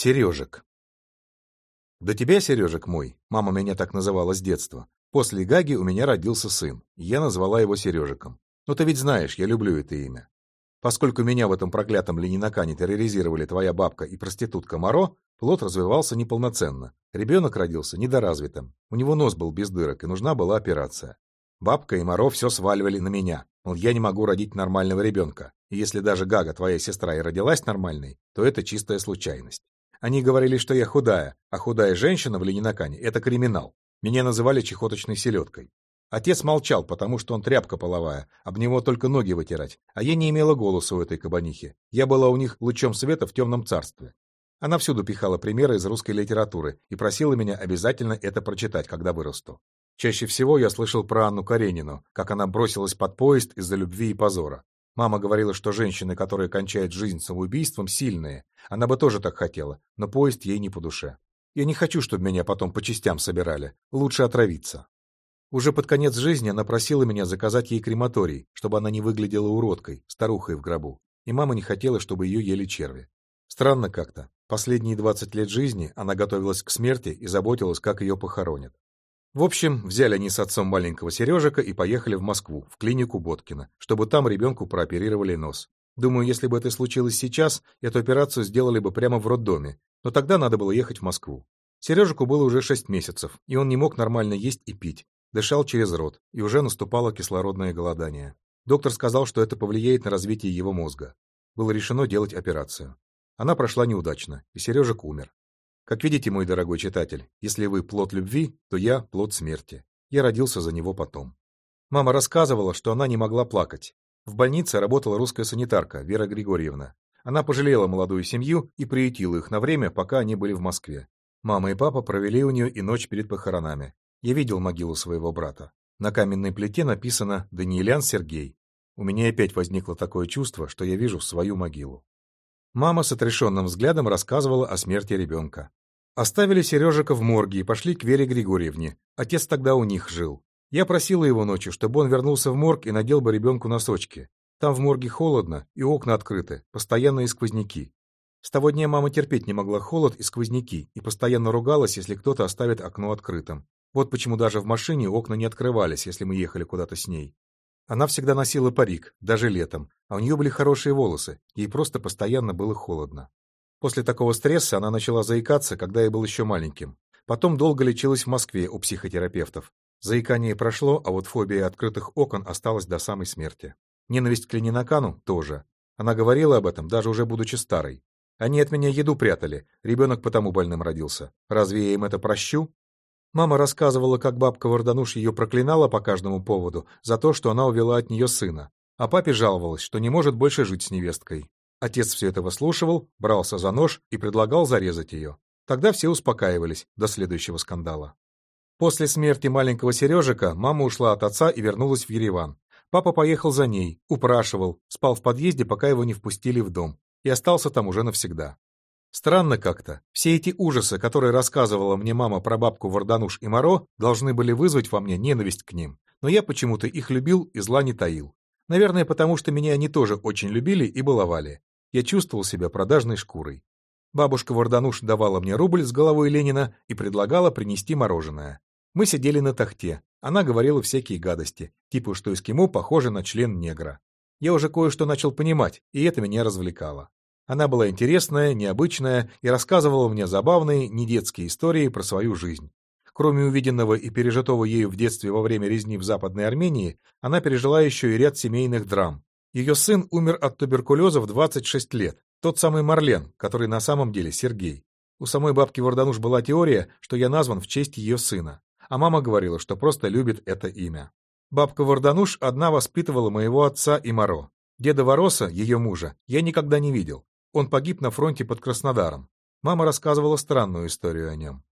Сережек. До тебя, Сережек мой, мама меня так называла с детства, после Гаги у меня родился сын, я назвала его Сережиком. Но ты ведь знаешь, я люблю это имя. Поскольку меня в этом проклятом Ленинакане терроризировали твоя бабка и проститутка Моро, плод развивался неполноценно. Ребенок родился недоразвитым. У него нос был без дырок, и нужна была операция. Бабка и Моро все сваливали на меня. Мол, я не могу родить нормального ребенка. И если даже Гага, твоя сестра, и родилась нормальной, то это чистая случайность. Они говорили, что я худая, а худая женщина в Ленинакане — это криминал. Меня называли чехоточной селедкой. Отец молчал, потому что он тряпка половая, об него только ноги вытирать, а я не имела голоса у этой кабанихи. Я была у них лучом света в темном царстве. Она всюду пихала примеры из русской литературы и просила меня обязательно это прочитать, когда вырасту. Чаще всего я слышал про Анну Каренину, как она бросилась под поезд из-за любви и позора. Мама говорила, что женщины, которые кончают жизнь самоубийством, сильные. Она бы тоже так хотела, но поезд ей не по душе. Я не хочу, чтобы меня потом по частям собирали. Лучше отравиться. Уже под конец жизни она просила меня заказать ей крематорий, чтобы она не выглядела уродкой, старухой в гробу. И мама не хотела, чтобы ее ели черви. Странно как-то. Последние 20 лет жизни она готовилась к смерти и заботилась, как ее похоронят. В общем, взяли они с отцом маленького Сережика и поехали в Москву, в клинику Боткина, чтобы там ребенку прооперировали нос. Думаю, если бы это случилось сейчас, эту операцию сделали бы прямо в роддоме, но тогда надо было ехать в Москву. Сережику было уже 6 месяцев, и он не мог нормально есть и пить, Дышал через рот, и уже наступало кислородное голодание. Доктор сказал, что это повлияет на развитие его мозга. Было решено делать операцию. Она прошла неудачно, и Сережек умер. Как видите, мой дорогой читатель, если вы плод любви, то я плод смерти. Я родился за него потом. Мама рассказывала, что она не могла плакать. В больнице работала русская санитарка Вера Григорьевна. Она пожалела молодую семью и приютила их на время, пока они были в Москве. Мама и папа провели у нее и ночь перед похоронами. Я видел могилу своего брата. На каменной плите написано «Даниэлян Сергей». У меня опять возникло такое чувство, что я вижу свою могилу. Мама с отрешенным взглядом рассказывала о смерти ребенка. Оставили Сережика в морге и пошли к Вере Григорьевне. Отец тогда у них жил. Я просила его ночью, чтобы он вернулся в морг и надел бы ребенку носочки. Там в морге холодно, и окна открыты, постоянные сквозняки. С того дня мама терпеть не могла холод и сквозняки и постоянно ругалась, если кто-то оставит окно открытым. Вот почему даже в машине окна не открывались, если мы ехали куда-то с ней. Она всегда носила парик, даже летом, а у нее были хорошие волосы, ей просто постоянно было холодно. После такого стресса она начала заикаться, когда я был еще маленьким. Потом долго лечилась в Москве у психотерапевтов. Заикание прошло, а вот фобия открытых окон осталась до самой смерти. Ненависть к Ленинакану тоже. Она говорила об этом, даже уже будучи старой. Они от меня еду прятали, ребенок потому больным родился. Разве я им это прощу? Мама рассказывала, как бабка Вардануш ее проклинала по каждому поводу за то, что она увела от нее сына, а папе жаловалась, что не может больше жить с невесткой. Отец все это выслушивал, брался за нож и предлагал зарезать ее. Тогда все успокаивались до следующего скандала. После смерти маленького Сережика мама ушла от отца и вернулась в Ереван. Папа поехал за ней, упрашивал, спал в подъезде, пока его не впустили в дом, и остался там уже навсегда. Странно как-то. Все эти ужасы, которые рассказывала мне мама про бабку Вардануш и Моро, должны были вызвать во мне ненависть к ним. Но я почему-то их любил и зла не таил. Наверное, потому что меня они тоже очень любили и баловали. Я чувствовал себя продажной шкурой. Бабушка Вардануш давала мне рубль с головой Ленина и предлагала принести мороженое. Мы сидели на тахте. Она говорила всякие гадости, типа, что эскимо похоже на член негра. Я уже кое-что начал понимать, и это меня развлекало. Она была интересная, необычная и рассказывала мне забавные, недетские истории про свою жизнь. Кроме увиденного и пережитого ею в детстве во время резни в Западной Армении, она пережила еще и ряд семейных драм. Ее сын умер от туберкулеза в 26 лет, тот самый Марлен, который на самом деле Сергей. У самой бабки Вардануш была теория, что я назван в честь ее сына, а мама говорила, что просто любит это имя. Бабка Вардануш одна воспитывала моего отца и Моро. Деда Вороса, ее мужа, я никогда не видел. Он погиб на фронте под Краснодаром. Мама рассказывала странную историю о нем.